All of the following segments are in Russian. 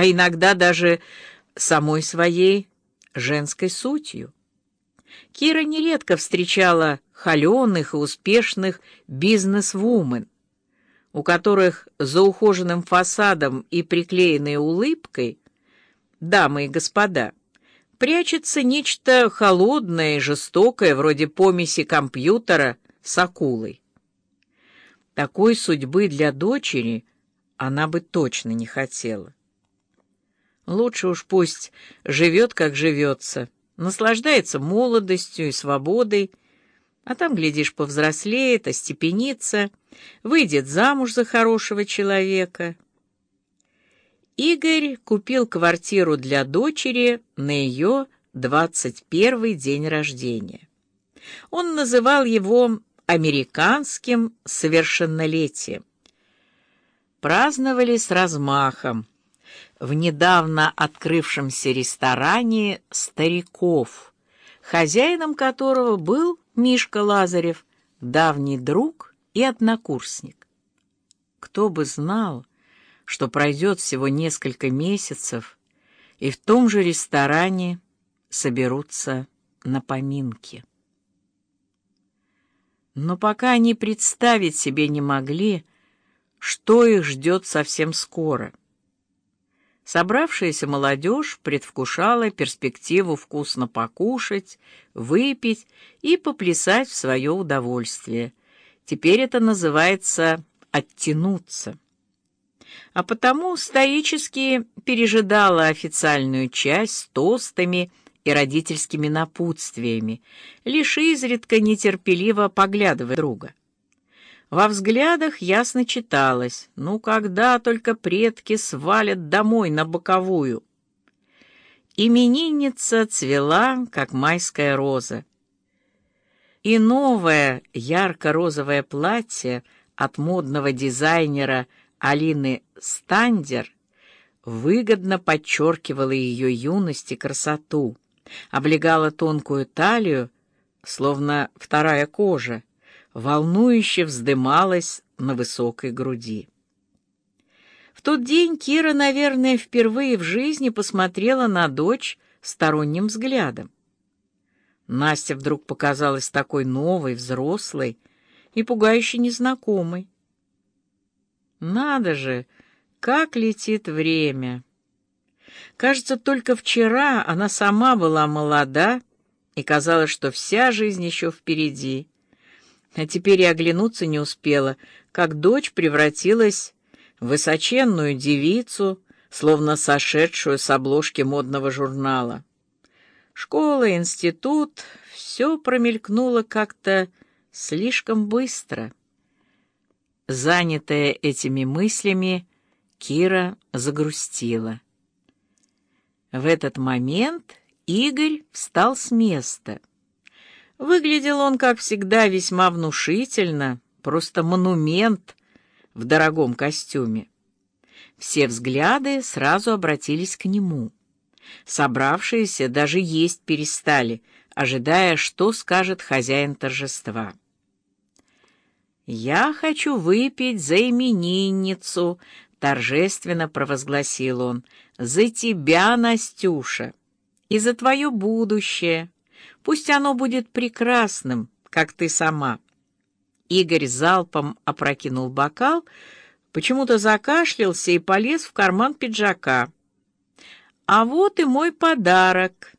а иногда даже самой своей женской сутью. Кира нередко встречала холеных и успешных бизнес-вумен, у которых за ухоженным фасадом и приклеенной улыбкой, дамы и господа, прячется нечто холодное и жестокое, вроде помеси компьютера с акулой. Такой судьбы для дочери она бы точно не хотела. Лучше уж пусть живет, как живется, наслаждается молодостью и свободой, а там, глядишь, повзрослеет, остепенится, выйдет замуж за хорошего человека. Игорь купил квартиру для дочери на ее двадцать первый день рождения. Он называл его американским совершеннолетием. Праздновали с размахом в недавно открывшемся ресторане «Стариков», хозяином которого был Мишка Лазарев, давний друг и однокурсник. Кто бы знал, что пройдет всего несколько месяцев, и в том же ресторане соберутся на поминки. Но пока они представить себе не могли, что их ждет совсем скоро. Собравшаяся молодежь предвкушала перспективу вкусно покушать, выпить и поплясать в свое удовольствие. Теперь это называется «оттянуться». А потому стоически пережидала официальную часть с тостами и родительскими напутствиями, лишь изредка нетерпеливо поглядывая друга. Во взглядах ясно читалось, ну когда только предки свалят домой на боковую. Именинница цвела, как майская роза. И новое ярко-розовое платье от модного дизайнера Алины Стандер выгодно подчеркивало ее юность и красоту, облегало тонкую талию, словно вторая кожа, волнующе вздымалась на высокой груди. В тот день Кира, наверное, впервые в жизни посмотрела на дочь сторонним взглядом. Настя вдруг показалась такой новой, взрослой и пугающе незнакомой. Надо же, как летит время! Кажется, только вчера она сама была молода, и казалось, что вся жизнь еще впереди — а теперь и оглянуться не успела, как дочь превратилась в высоченную девицу, словно сошедшую с обложки модного журнала. Школа, институт — все промелькнуло как-то слишком быстро. Занятая этими мыслями, Кира загрустила. В этот момент Игорь встал с места — Выглядел он, как всегда, весьма внушительно, просто монумент в дорогом костюме. Все взгляды сразу обратились к нему. Собравшиеся даже есть перестали, ожидая, что скажет хозяин торжества. «Я хочу выпить за именинницу», — торжественно провозгласил он, — «за тебя, Настюша, и за твое будущее». Пусть оно будет прекрасным, как ты сама. Игорь залпом опрокинул бокал, почему-то закашлялся и полез в карман пиджака. А вот и мой подарок.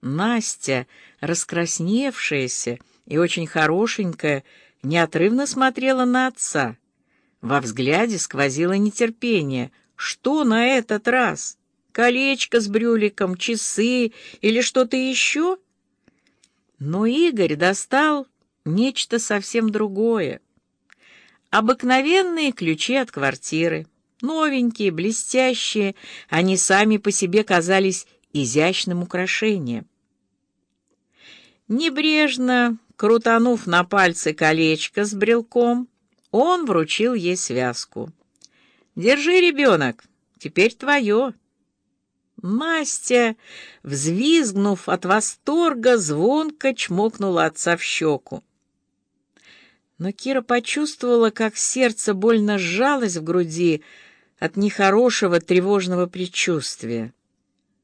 Настя, раскрасневшаяся и очень хорошенькая, неотрывно смотрела на отца. Во взгляде сквозило нетерпение. Что на этот раз? Колечко с брюликом, часы или что-то еще? Но Игорь достал нечто совсем другое. Обыкновенные ключи от квартиры, новенькие, блестящие, они сами по себе казались изящным украшением. Небрежно, крутанув на пальце колечко с брелком, он вручил ей связку. «Держи, ребенок, теперь твое». Настя, взвизгнув от восторга, звонко чмокнула отца в щеку. Но Кира почувствовала, как сердце больно сжалось в груди, от нехорошего тревожного предчувствия.